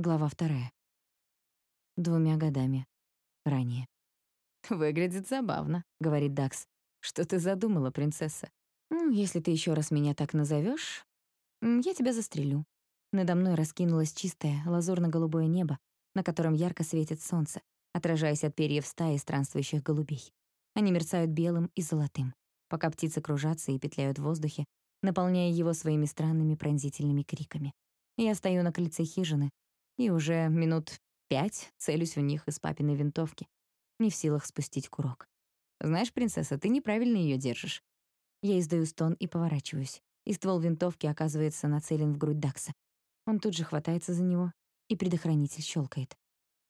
Глава вторая. Двумя годами ранее. «Выглядит забавно», — говорит Дакс. «Что ты задумала, принцесса?» «Ну, если ты еще раз меня так назовешь, я тебя застрелю». Надо мной раскинулось чистое, лазурно-голубое небо, на котором ярко светит солнце, отражаясь от перьев стаи странствующих голубей. Они мерцают белым и золотым, пока птицы кружатся и петляют в воздухе, наполняя его своими странными пронзительными криками. Я стою на крыльце хижины, и уже минут пять целюсь в них из папиной винтовки, не в силах спустить курок. «Знаешь, принцесса, ты неправильно ее держишь». Я издаю стон и поворачиваюсь, и ствол винтовки оказывается нацелен в грудь Дакса. Он тут же хватается за него, и предохранитель щелкает.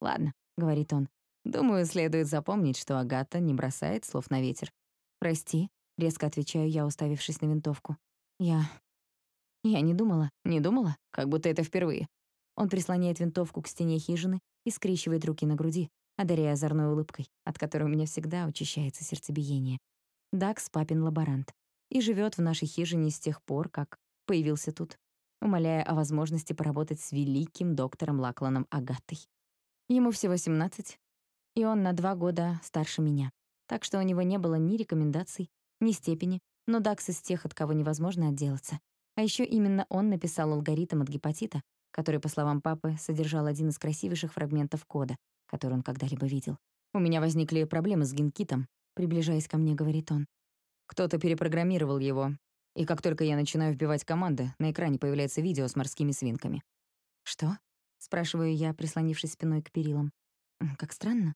«Ладно», — говорит он, — «думаю, следует запомнить, что Агата не бросает слов на ветер». «Прости», — резко отвечаю я, уставившись на винтовку. «Я... я не думала». «Не думала? Как будто это впервые. Он прислоняет винтовку к стене хижины и скрещивает руки на груди, одаряя озорной улыбкой, от которой у меня всегда учащается сердцебиение. Дакс — папин лаборант и живет в нашей хижине с тех пор, как появился тут, умоляя о возможности поработать с великим доктором Лакланом Агатой. Ему всего 17, и он на два года старше меня, так что у него не было ни рекомендаций, ни степени, но Дакс из тех, от кого невозможно отделаться. А еще именно он написал алгоритм от гепатита, который, по словам папы, содержал один из красивейших фрагментов кода, который он когда-либо видел. «У меня возникли проблемы с генкитом», — приближаясь ко мне, говорит он. «Кто-то перепрограммировал его, и как только я начинаю вбивать команды, на экране появляется видео с морскими свинками». «Что?» — спрашиваю я, прислонившись спиной к перилам. «Как странно».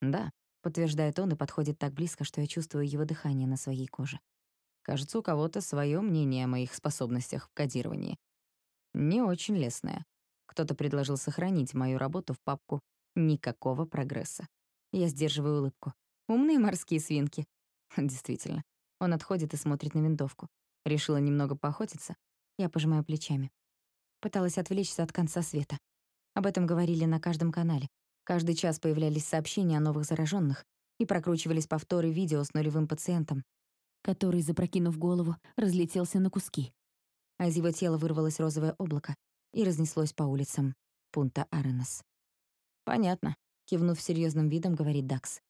«Да», — подтверждает он и подходит так близко, что я чувствую его дыхание на своей коже. «Кажется, у кого-то свое мнение о моих способностях в кодировании не очень лестная. Кто-то предложил сохранить мою работу в папку «Никакого прогресса». Я сдерживаю улыбку. Умные морские свинки. Действительно. Он отходит и смотрит на винтовку. Решила немного поохотиться. Я пожимаю плечами. Пыталась отвлечься от конца света. Об этом говорили на каждом канале. Каждый час появлялись сообщения о новых зараженных и прокручивались повторы видео с нулевым пациентом, который, запрокинув голову, разлетелся на куски а из его тела вырвалось розовое облако и разнеслось по улицам пункта Аренос. «Понятно», — кивнув серьезным видом, говорит Дакс.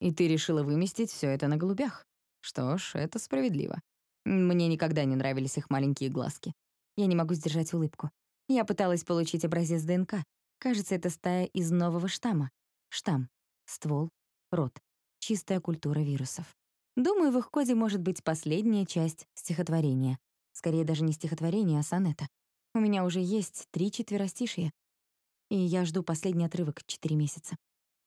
«И ты решила выместить все это на голубях? Что ж, это справедливо. Мне никогда не нравились их маленькие глазки. Я не могу сдержать улыбку. Я пыталась получить образец ДНК. Кажется, это стая из нового штамма. Штамм, ствол, род. Чистая культура вирусов. Думаю, в их коде может быть последняя часть стихотворения, Скорее даже не стихотворение, а сонета. У меня уже есть три четверостишия, и я жду последний отрывок четыре месяца.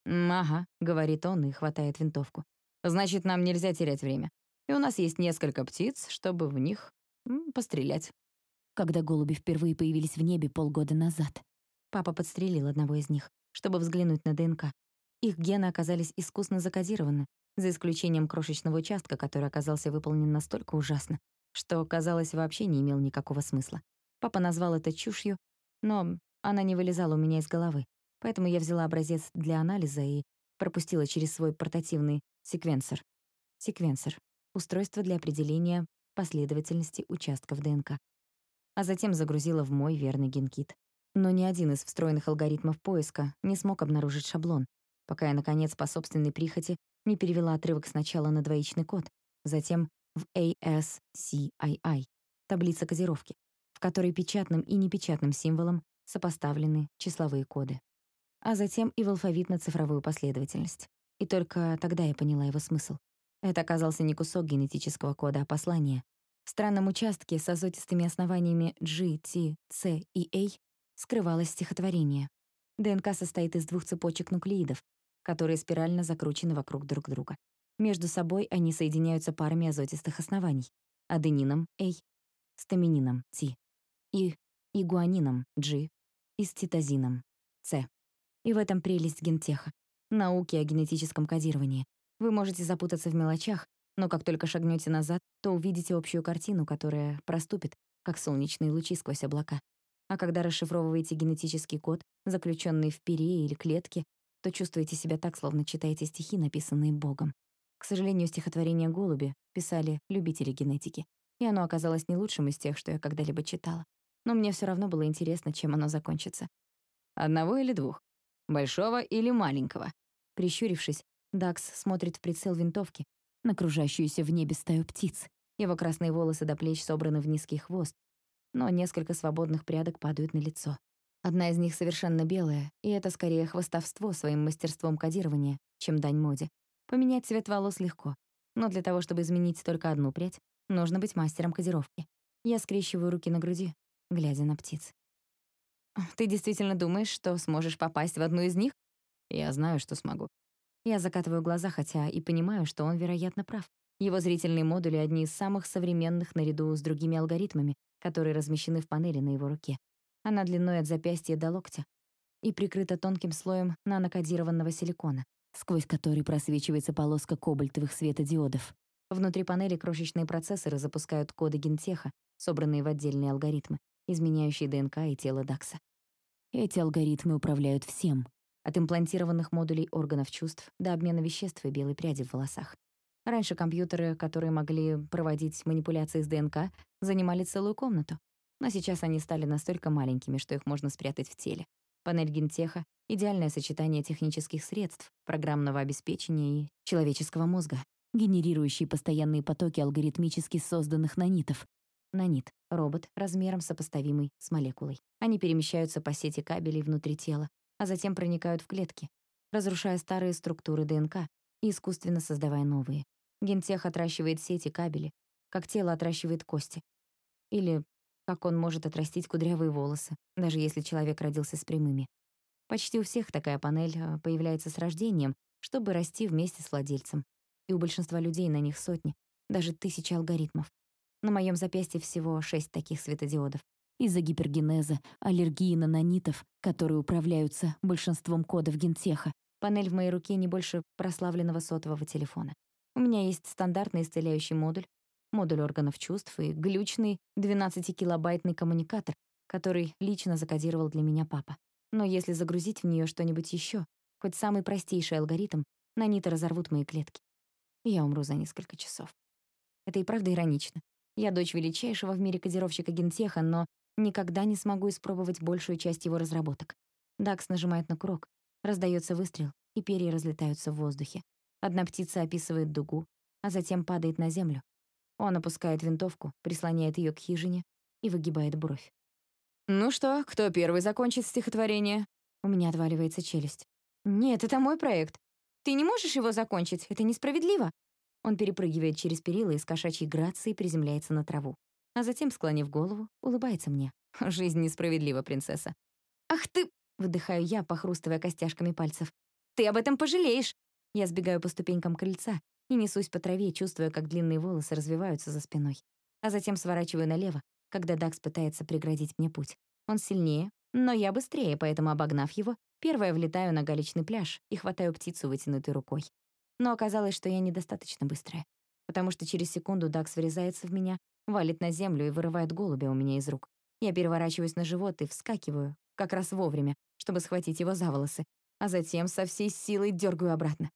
«Ага», — говорит он и хватает винтовку. «Значит, нам нельзя терять время. И у нас есть несколько птиц, чтобы в них пострелять». Когда голуби впервые появились в небе полгода назад, папа подстрелил одного из них, чтобы взглянуть на ДНК. Их гены оказались искусно закодированы, за исключением крошечного участка, который оказался выполнен настолько ужасно, что, казалось, вообще не имел никакого смысла. Папа назвал это чушью, но она не вылезала у меня из головы, поэтому я взяла образец для анализа и пропустила через свой портативный секвенсор. Секвенсор — устройство для определения последовательности участков ДНК. А затем загрузила в мой верный генкит. Но ни один из встроенных алгоритмов поиска не смог обнаружить шаблон, пока я, наконец, по собственной прихоти не перевела отрывок сначала на двоичный код, затем в ASCII, таблица кодировки, в которой печатным и непечатным символом сопоставлены числовые коды. А затем и в алфавитно-цифровую последовательность. И только тогда я поняла его смысл. Это оказался не кусок генетического кода, а послание. В странном участке с азотистыми основаниями G, T, C и A скрывалось стихотворение. ДНК состоит из двух цепочек нуклеидов, которые спирально закручены вокруг друг друга. Между собой они соединяются парами азотистых оснований — аденином A, стаминином T и игуанином G и с цитозином C. И в этом прелесть гентеха, науки о генетическом кодировании. Вы можете запутаться в мелочах, но как только шагнете назад, то увидите общую картину, которая проступит, как солнечные лучи сквозь облака. А когда расшифровываете генетический код, заключенный в пере или клетке, то чувствуете себя так, словно читаете стихи, написанные Богом. К сожалению, стихотворение «Голуби» писали любители генетики, и оно оказалось не лучшим из тех, что я когда-либо читала. Но мне все равно было интересно, чем оно закончится. Одного или двух? Большого или маленького?» Прищурившись, Дакс смотрит в прицел винтовки на кружащуюся в небе стаю птиц. Его красные волосы до плеч собраны в низкий хвост, но несколько свободных прядок падают на лицо. Одна из них совершенно белая, и это скорее хвостовство своим мастерством кодирования, чем дань моде. Поменять цвет волос легко, но для того, чтобы изменить только одну прядь, нужно быть мастером кодировки. Я скрещиваю руки на груди, глядя на птиц. «Ты действительно думаешь, что сможешь попасть в одну из них?» «Я знаю, что смогу». Я закатываю глаза, хотя и понимаю, что он, вероятно, прав. Его зрительные модули — одни из самых современных наряду с другими алгоритмами, которые размещены в панели на его руке. Она длиной от запястья до локтя и прикрыта тонким слоем нанокодированного силикона, сквозь который просвечивается полоска кобальтовых светодиодов. Внутри панели крошечные процессоры запускают коды гентеха, собранные в отдельные алгоритмы, изменяющие ДНК и тело Дакса. Эти алгоритмы управляют всем, от имплантированных модулей органов чувств до обмена веществ и белой пряди в волосах. Раньше компьютеры, которые могли проводить манипуляции с ДНК, занимали целую комнату, но сейчас они стали настолько маленькими, что их можно спрятать в теле. Панель гентеха — идеальное сочетание технических средств, программного обеспечения и человеческого мозга, генерирующий постоянные потоки алгоритмически созданных нанитов. Нанит — робот, размером сопоставимый с молекулой. Они перемещаются по сети кабелей внутри тела, а затем проникают в клетки, разрушая старые структуры ДНК и искусственно создавая новые. Гентех отращивает сети кабели, как тело отращивает кости. Или как он может отрастить кудрявые волосы, даже если человек родился с прямыми. Почти у всех такая панель а, появляется с рождением, чтобы расти вместе с владельцем. И у большинства людей на них сотни, даже тысячи алгоритмов. На моем запястье всего шесть таких светодиодов. Из-за гипергенеза, аллергии на нанитов, которые управляются большинством кодов гентеха, панель в моей руке не больше прославленного сотового телефона. У меня есть стандартный исцеляющий модуль, модуль органов чувств и глючный 12-килобайтный коммуникатор, который лично закодировал для меня папа. Но если загрузить в нее что-нибудь еще, хоть самый простейший алгоритм, наниты разорвут мои клетки. Я умру за несколько часов. Это и правда иронично. Я дочь величайшего в мире кодировщика гентеха, но никогда не смогу испробовать большую часть его разработок. Дакс нажимает на курок, раздается выстрел, и перья разлетаются в воздухе. Одна птица описывает дугу, а затем падает на землю, он опускает винтовку, прислоняет ее к хижине и выгибает бровь. «Ну что, кто первый закончит стихотворение?» У меня отваливается челюсть. «Нет, это мой проект. Ты не можешь его закончить, это несправедливо». Он перепрыгивает через перила и с кошачьей грацией приземляется на траву. А затем, склонив голову, улыбается мне. «Жизнь несправедлива, принцесса». «Ах ты!» — выдыхаю я, похрустывая костяшками пальцев. «Ты об этом пожалеешь!» Я сбегаю по ступенькам крыльца и несусь по траве, чувствуя, как длинные волосы развиваются за спиной. А затем сворачиваю налево, когда Дакс пытается преградить мне путь. Он сильнее, но я быстрее, поэтому, обогнав его, первая влетаю на галечный пляж и хватаю птицу вытянутой рукой. Но оказалось, что я недостаточно быстрая, потому что через секунду Дакс врезается в меня, валит на землю и вырывает голубя у меня из рук. Я переворачиваюсь на живот и вскакиваю, как раз вовремя, чтобы схватить его за волосы, а затем со всей силой дергаю обратно.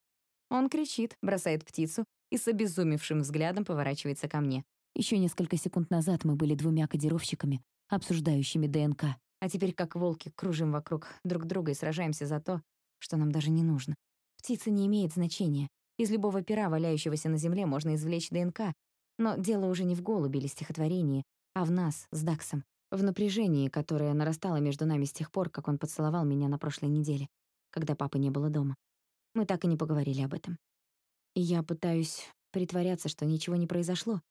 Он кричит, бросает птицу и с обезумевшим взглядом поворачивается ко мне. Еще несколько секунд назад мы были двумя кодировщиками, обсуждающими ДНК, а теперь как волки кружим вокруг друг друга и сражаемся за то, что нам даже не нужно. Птица не имеет значения. Из любого пера, валяющегося на земле, можно извлечь ДНК, но дело уже не в голубе или стихотворении, а в нас, с Даксом, в напряжении, которое нарастало между нами с тех пор, как он поцеловал меня на прошлой неделе, когда папы не было дома. Мы так и не поговорили об этом. И я пытаюсь притворяться, что ничего не произошло,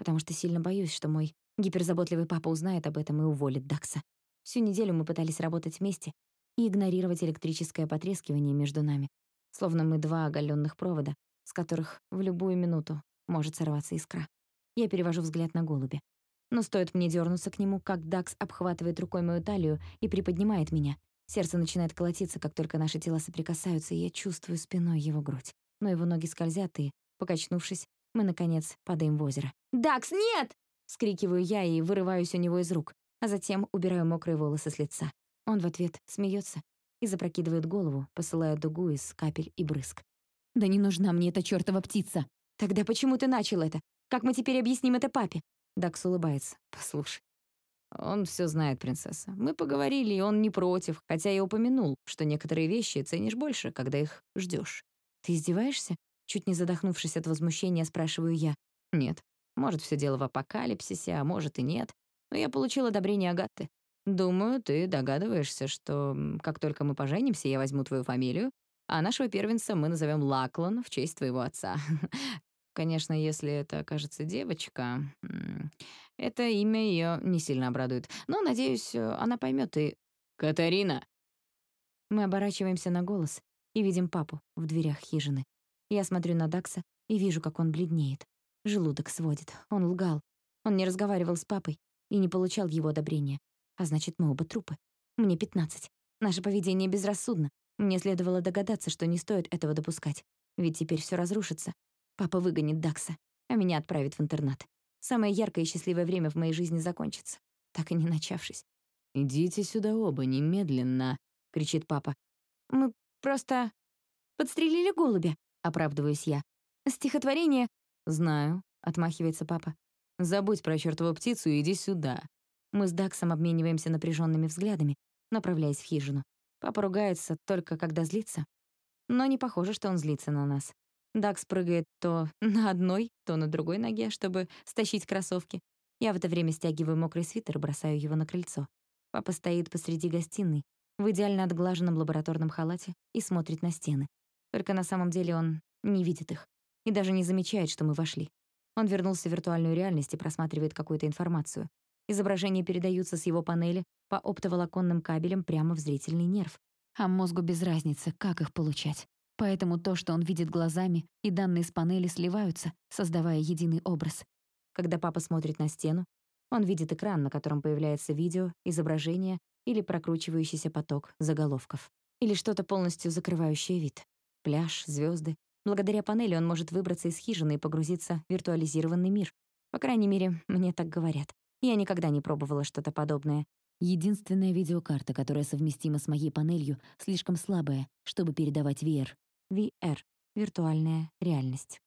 потому что сильно боюсь, что мой гиперзаботливый папа узнает об этом и уволит Дакса. Всю неделю мы пытались работать вместе и игнорировать электрическое потрескивание между нами, словно мы два оголенных провода, с которых в любую минуту может сорваться искра. Я перевожу взгляд на голубя. Но стоит мне дернуться к нему, как Дакс обхватывает рукой мою талию и приподнимает меня, Сердце начинает колотиться, как только наши тела соприкасаются, и я чувствую спиной его грудь. Но его ноги скользят, и, покачнувшись, мы, наконец, падаем в озеро. «Дакс, нет!» — скрикиваю я и вырываюсь у него из рук, а затем убираю мокрые волосы с лица. Он в ответ смеется и запрокидывает голову, посылая дугу из капель и брызг. «Да не нужна мне эта чёртова птица!» «Тогда почему ты начал это? Как мы теперь объясним это папе?» Дакс улыбается. «Послушай, Он все знает, принцесса. Мы поговорили, и он не против, хотя я упомянул, что некоторые вещи ценишь больше, когда их ждешь. Ты издеваешься? Чуть не задохнувшись от возмущения, спрашиваю я. Нет. Может, все дело в апокалипсисе, а может и нет. Но я получил одобрение Агаты. Думаю, ты догадываешься, что как только мы поженимся, я возьму твою фамилию, а нашего первенца мы назовем Лаклан в честь твоего отца. Конечно, если это окажется девочка, это имя ее не сильно обрадует. Но, надеюсь, она поймет и... «Катарина!» Мы оборачиваемся на голос и видим папу в дверях хижины. Я смотрю на Дакса и вижу, как он бледнеет. Желудок сводит. Он лгал. Он не разговаривал с папой и не получал его одобрения. А значит, мы оба трупы. Мне 15. Наше поведение безрассудно. Мне следовало догадаться, что не стоит этого допускать. Ведь теперь все разрушится. Папа выгонит Дакса, а меня отправит в интернат. Самое яркое и счастливое время в моей жизни закончится, так и не начавшись. «Идите сюда оба, немедленно!» — кричит папа. «Мы просто подстрелили голубя», — оправдываюсь я. «Стихотворение...» «Знаю», — отмахивается папа. «Забудь про чертову птицу и иди сюда». Мы с Даксом обмениваемся напряженными взглядами, направляясь в хижину. Папа ругается только когда злится. Но не похоже, что он злится на нас. Дакс прыгает то на одной, то на другой ноге, чтобы стащить кроссовки. Я в это время стягиваю мокрый свитер и бросаю его на крыльцо. Папа стоит посреди гостиной, в идеально отглаженном лабораторном халате и смотрит на стены. Только на самом деле он не видит их и даже не замечает, что мы вошли. Он вернулся в виртуальную реальность и просматривает какую-то информацию. Изображения передаются с его панели по оптоволоконным кабелям прямо в зрительный нерв. А мозгу без разницы, как их получать. Поэтому то, что он видит глазами, и данные с панели сливаются, создавая единый образ. Когда папа смотрит на стену, он видит экран, на котором появляется видео, изображение или прокручивающийся поток заголовков. Или что-то полностью закрывающее вид. Пляж, звезды. Благодаря панели он может выбраться из хижины и погрузиться в виртуализированный мир. По крайней мере, мне так говорят. Я никогда не пробовала что-то подобное. Единственная видеокарта, которая совместима с моей панелью, слишком слабая, чтобы передавать VR. VR — виртуальная реальность.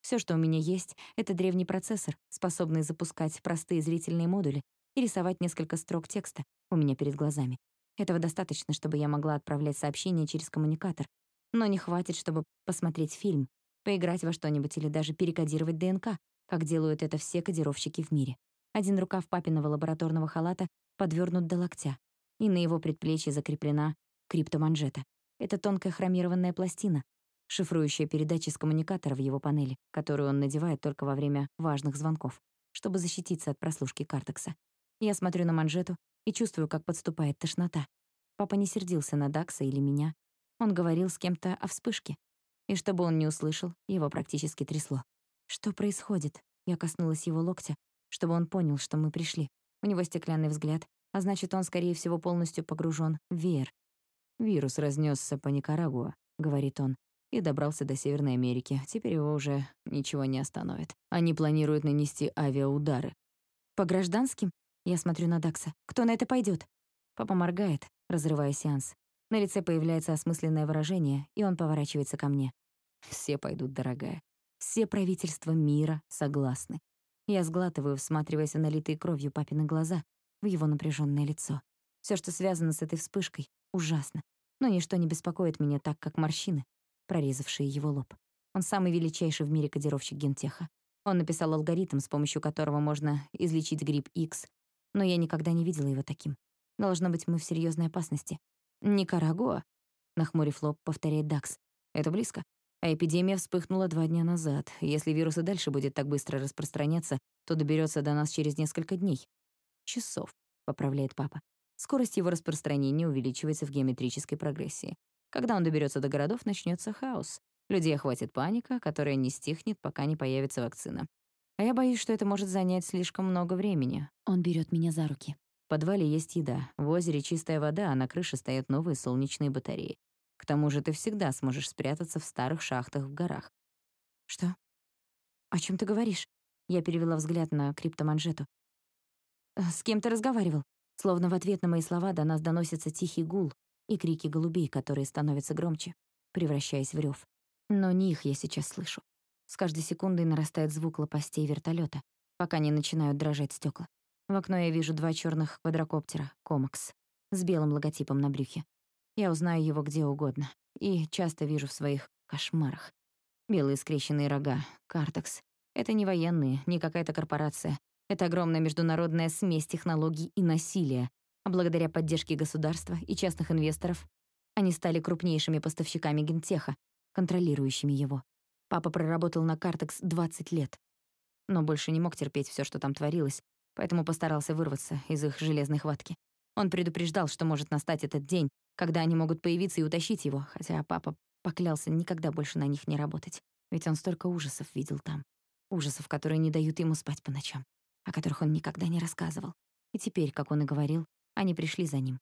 Все, что у меня есть, — это древний процессор, способный запускать простые зрительные модули и рисовать несколько строк текста у меня перед глазами. Этого достаточно, чтобы я могла отправлять сообщения через коммуникатор, но не хватит, чтобы посмотреть фильм, поиграть во что-нибудь или даже перекодировать ДНК, как делают это все кодировщики в мире. Один рукав папиного лабораторного халата подвернут до локтя, и на его предплечье закреплена криптоманжета. Это тонкая хромированная пластина, шифрующая передачи с коммуникатора в его панели, которую он надевает только во время важных звонков, чтобы защититься от прослушки картекса. Я смотрю на манжету и чувствую, как подступает тошнота. Папа не сердился на Дакса или меня. Он говорил с кем-то о вспышке. И чтобы он не услышал, его практически трясло. Что происходит? Я коснулась его локтя, чтобы он понял, что мы пришли. У него стеклянный взгляд, а значит, он, скорее всего, полностью погружен в VR. «Вирус разнесся по Никарагуа», — говорит он, и добрался до Северной Америки. Теперь его уже ничего не остановит. Они планируют нанести авиаудары. «По гражданским?» Я смотрю на Дакса. «Кто на это пойдет? Папа моргает, разрывая сеанс. На лице появляется осмысленное выражение, и он поворачивается ко мне. «Все пойдут, дорогая. Все правительства мира согласны». Я сглатываю, всматриваясь в налитые кровью папины глаза, в его напряженное лицо. Все, что связано с этой вспышкой, ужасно. Но ничто не беспокоит меня так, как морщины, прорезавшие его лоб. Он самый величайший в мире кодировщик гентеха. Он написал алгоритм, с помощью которого можно излечить грипп X, но я никогда не видела его таким. Должно быть, мы в серьезной опасности. «Никарагуа?» — нахмурив лоб, повторяет Дакс. «Это близко. А эпидемия вспыхнула два дня назад. Если вирус и дальше будет так быстро распространяться, то доберется до нас через несколько дней. Часов, поправляет папа. Скорость его распространения увеличивается в геометрической прогрессии. Когда он доберется до городов, начнется хаос. Людей охватит паника, которая не стихнет, пока не появится вакцина. А я боюсь, что это может занять слишком много времени. Он берет меня за руки. Подвале есть еда, в озере чистая вода, а на крыше стоят новые солнечные батареи. К тому же ты всегда сможешь спрятаться в старых шахтах в горах. Что? О чем ты говоришь? Я перевела взгляд на криптоманжету. «Э, с кем ты разговаривал? Словно в ответ на мои слова до нас доносится тихий гул и крики голубей, которые становятся громче, превращаясь в рев. Но не их я сейчас слышу. С каждой секундой нарастает звук лопастей вертолета, пока не начинают дрожать стекла. В окно я вижу два черных квадрокоптера «Комакс» с белым логотипом на брюхе. Я узнаю его где угодно и часто вижу в своих кошмарах. Белые скрещенные рога, «Картекс». Это не военные, не какая-то корпорация. Это огромная международная смесь технологий и насилия. А благодаря поддержке государства и частных инвесторов они стали крупнейшими поставщиками гентеха, контролирующими его. Папа проработал на Картекс 20 лет, но больше не мог терпеть все, что там творилось, поэтому постарался вырваться из их железной хватки. Он предупреждал, что может настать этот день, когда они могут появиться и утащить его, хотя папа поклялся никогда больше на них не работать. Ведь он столько ужасов видел там. Ужасов, которые не дают ему спать по ночам, о которых он никогда не рассказывал. И теперь, как он и говорил, они пришли за ним.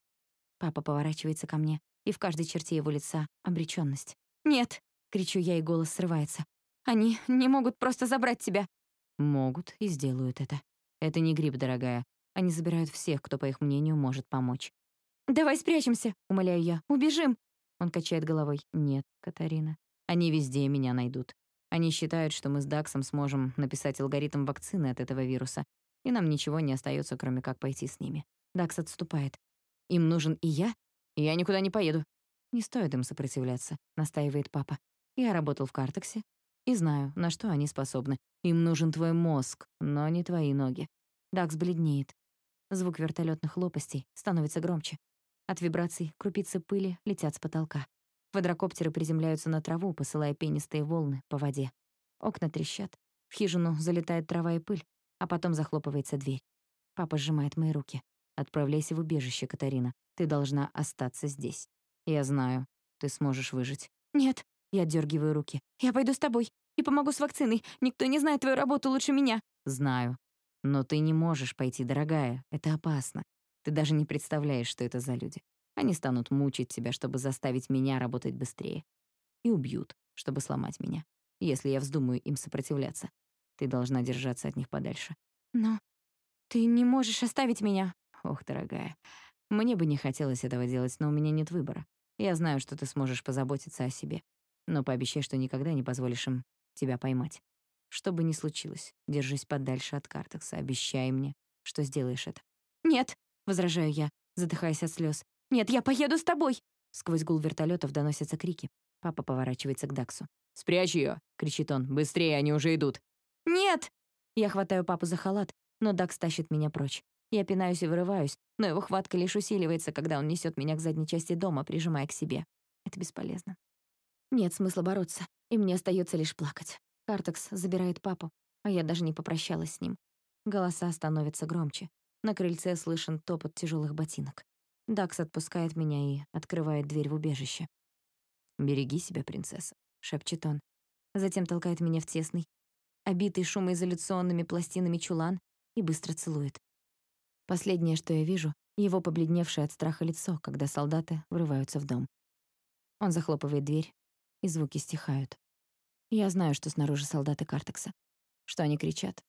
Папа поворачивается ко мне, и в каждой черте его лица — обречённость. «Нет!» — кричу я, и голос срывается. «Они не могут просто забрать тебя!» Могут и сделают это. Это не грипп, дорогая. Они забирают всех, кто, по их мнению, может помочь. «Давай спрячемся!» — умоляю я. «Убежим!» Он качает головой. «Нет, Катарина. Они везде меня найдут. Они считают, что мы с Даксом сможем написать алгоритм вакцины от этого вируса, и нам ничего не остается, кроме как пойти с ними. Дакс отступает. Им нужен и я? Я никуда не поеду. Не стоит им сопротивляться, настаивает папа. Я работал в Картексе и знаю, на что они способны. Им нужен твой мозг, но не твои ноги. Дакс бледнеет. Звук вертолетных лопастей становится громче. От вибраций крупицы пыли летят с потолка. Квадрокоптеры приземляются на траву, посылая пенистые волны по воде. Окна трещат. В хижину залетает трава и пыль, а потом захлопывается дверь. Папа сжимает мои руки. «Отправляйся в убежище, Катарина. Ты должна остаться здесь. Я знаю, ты сможешь выжить». «Нет». Я дергиваю руки. «Я пойду с тобой и помогу с вакциной. Никто не знает твою работу лучше меня». «Знаю. Но ты не можешь пойти, дорогая. Это опасно. Ты даже не представляешь, что это за люди. Они станут мучить тебя, чтобы заставить меня работать быстрее. И убьют, чтобы сломать меня, если я вздумаю им сопротивляться. Ты должна держаться от них подальше. Но ты не можешь оставить меня. Ох, дорогая, мне бы не хотелось этого делать, но у меня нет выбора. Я знаю, что ты сможешь позаботиться о себе. Но пообещай, что никогда не позволишь им тебя поймать. Что бы ни случилось, держись подальше от Картекса. Обещай мне, что сделаешь это. «Нет», — возражаю я, задыхаясь от слез. «Нет, я поеду с тобой!» Сквозь гул вертолетов доносятся крики. Папа поворачивается к Даксу. «Спрячь ее!» — кричит он. «Быстрее, они уже идут!» «Нет!» Я хватаю папу за халат, но Дакс тащит меня прочь. Я пинаюсь и вырываюсь, но его хватка лишь усиливается, когда он несет меня к задней части дома, прижимая к себе. Это бесполезно. Нет смысла бороться, и мне остается лишь плакать. Картекс забирает папу, а я даже не попрощалась с ним. Голоса становятся громче. На крыльце слышен топот тяжелых ботинок. Дакс отпускает меня и открывает дверь в убежище. «Береги себя, принцесса», — шепчет он. Затем толкает меня в тесный, обитый шумоизоляционными пластинами чулан и быстро целует. Последнее, что я вижу, его побледневшее от страха лицо, когда солдаты врываются в дом. Он захлопывает дверь, и звуки стихают. Я знаю, что снаружи солдаты Картекса, что они кричат,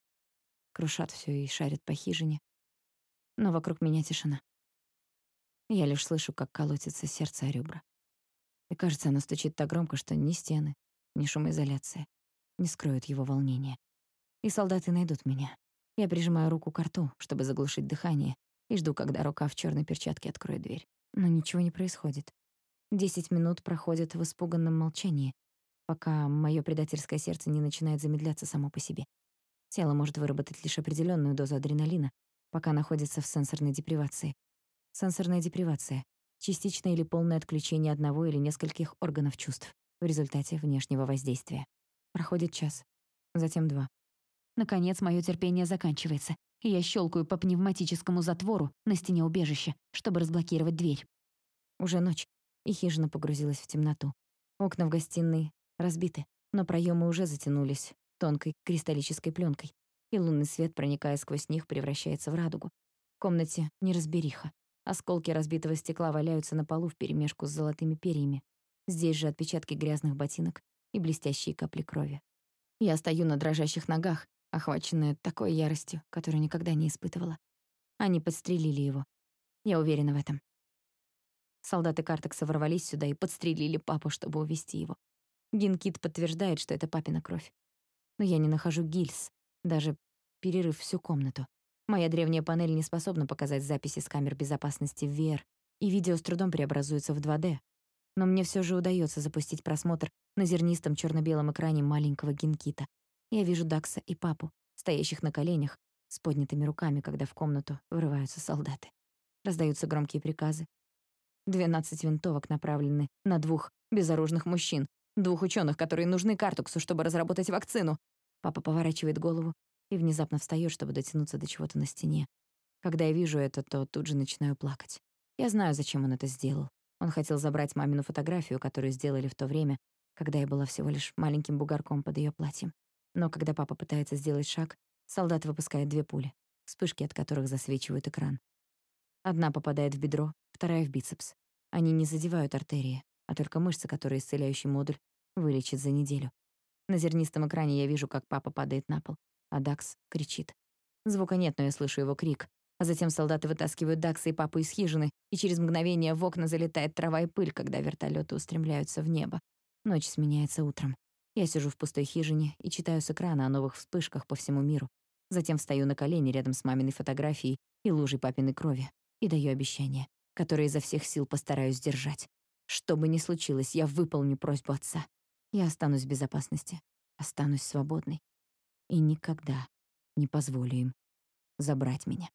крушат все и шарят по хижине. Но вокруг меня тишина. Я лишь слышу, как колотится сердце о ребра. И кажется, оно стучит так громко, что ни стены, ни шумоизоляция не скроют его волнения. И солдаты найдут меня. Я прижимаю руку к рту, чтобы заглушить дыхание, и жду, когда рука в черной перчатке откроет дверь. Но ничего не происходит. Десять минут проходят в испуганном молчании, пока мое предательское сердце не начинает замедляться само по себе. Тело может выработать лишь определенную дозу адреналина, пока находится в сенсорной депривации, Сенсорная депривация — частичное или полное отключение одного или нескольких органов чувств в результате внешнего воздействия. Проходит час, затем два. Наконец, мое терпение заканчивается, и я щелкаю по пневматическому затвору на стене убежища, чтобы разблокировать дверь. Уже ночь, и хижина погрузилась в темноту. Окна в гостиной разбиты, но проемы уже затянулись тонкой кристаллической пленкой, и лунный свет, проникая сквозь них, превращается в радугу. В комнате неразбериха. Осколки разбитого стекла валяются на полу вперемешку с золотыми перьями. Здесь же отпечатки грязных ботинок и блестящие капли крови. Я стою на дрожащих ногах, охваченная такой яростью, которую никогда не испытывала. Они подстрелили его. Я уверена в этом. Солдаты Картекса ворвались сюда и подстрелили папу, чтобы увести его. Гинкит подтверждает, что это папина кровь. Но я не нахожу гильз, даже перерыв всю комнату. Моя древняя панель не способна показать записи с камер безопасности в VR, и видео с трудом преобразуется в 2D. Но мне все же удается запустить просмотр на зернистом черно белом экране маленького гинкита. Я вижу Дакса и папу, стоящих на коленях, с поднятыми руками, когда в комнату врываются солдаты. Раздаются громкие приказы. Двенадцать винтовок направлены на двух безоружных мужчин, двух ученых, которые нужны Картуксу, чтобы разработать вакцину. Папа поворачивает голову и внезапно встаёт, чтобы дотянуться до чего-то на стене. Когда я вижу это, то тут же начинаю плакать. Я знаю, зачем он это сделал. Он хотел забрать мамину фотографию, которую сделали в то время, когда я была всего лишь маленьким бугорком под её платьем. Но когда папа пытается сделать шаг, солдат выпускает две пули, вспышки от которых засвечивают экран. Одна попадает в бедро, вторая — в бицепс. Они не задевают артерии, а только мышцы, которые исцеляющий модуль вылечит за неделю. На зернистом экране я вижу, как папа падает на пол а Дакс кричит. Звука нет, но я слышу его крик. А затем солдаты вытаскивают Дакса и папу из хижины, и через мгновение в окна залетает трава и пыль, когда вертолеты устремляются в небо. Ночь сменяется утром. Я сижу в пустой хижине и читаю с экрана о новых вспышках по всему миру. Затем встаю на колени рядом с маминой фотографией и лужей папиной крови и даю обещание, которое изо всех сил постараюсь сдержать. Что бы ни случилось, я выполню просьбу отца. Я останусь в безопасности, останусь свободной и никогда не позволю им забрать меня.